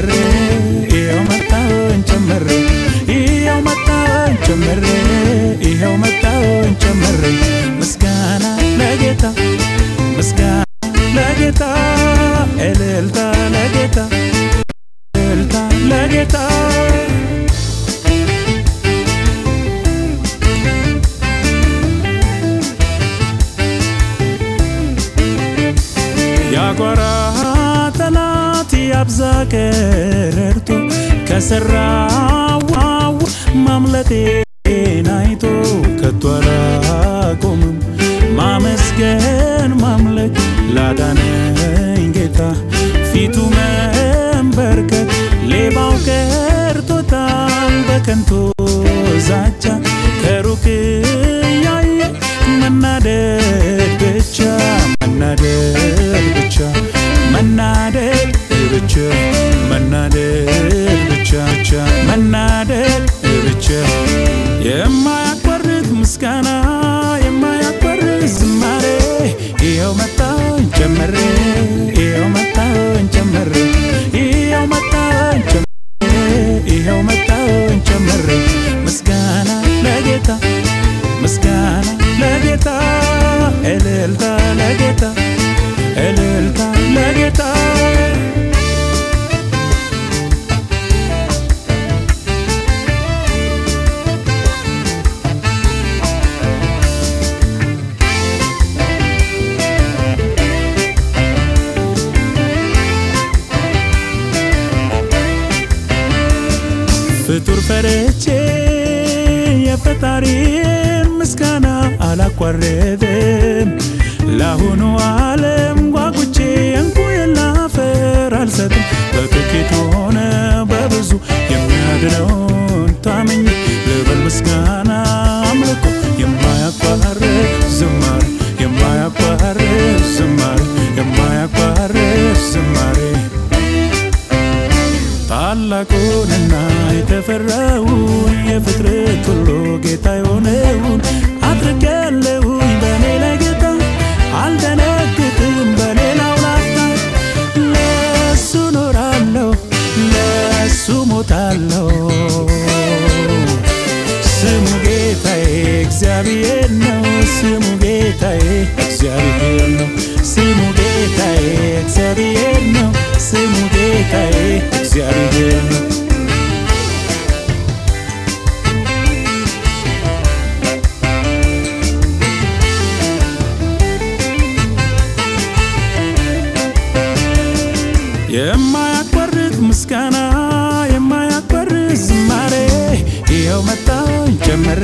ጨምሬ ይኸው መጣሁኝ ጨምሬ ይኸው መጣሁኝ ጨምሬ ይኸው መጣሁኝ ጨምሬ ምስጋና ለጌታ ምስጋና ለጌታ እልልታ ለጌታ እልልታ ለጌታ። ያጓራ ያብዛ ቀረርቶ ከሰራዋው ማምለጤን አይቶ ከቶ አላቆምም። ማመስገን ማምለክ ላዳነኝ ጌታ ፊቱ መንበርከክ ሌባው ቀርቶታል በከንቱ ዛቻ ከሩቅ ያየ መናደድ እልልታ ለጌታ እልልታ ለጌታ ፍጡር ፈርቼ የፈጣሪን ምስጋና አላቋረጥም። ለአሁኑ ዓለም ጓጉቼ እንቁ የላፈር አልሰጥም። በጥቂት ሆነ በብዙ የሚያድነውን ታምኜ ልበል ምስጋና እግዚአብሔር ነው ስሙ ጌታዬ እግዚአብሔር ነው ስሙ ጌታዬ እግዚአብሔር ነው ስሙ ጌታዬ እግዚአብሔር ነው። የማያቋርጥ ምስጋና የማያቋርጥ ዝማሬ ይኸው መጣሁኝ ጨምሬ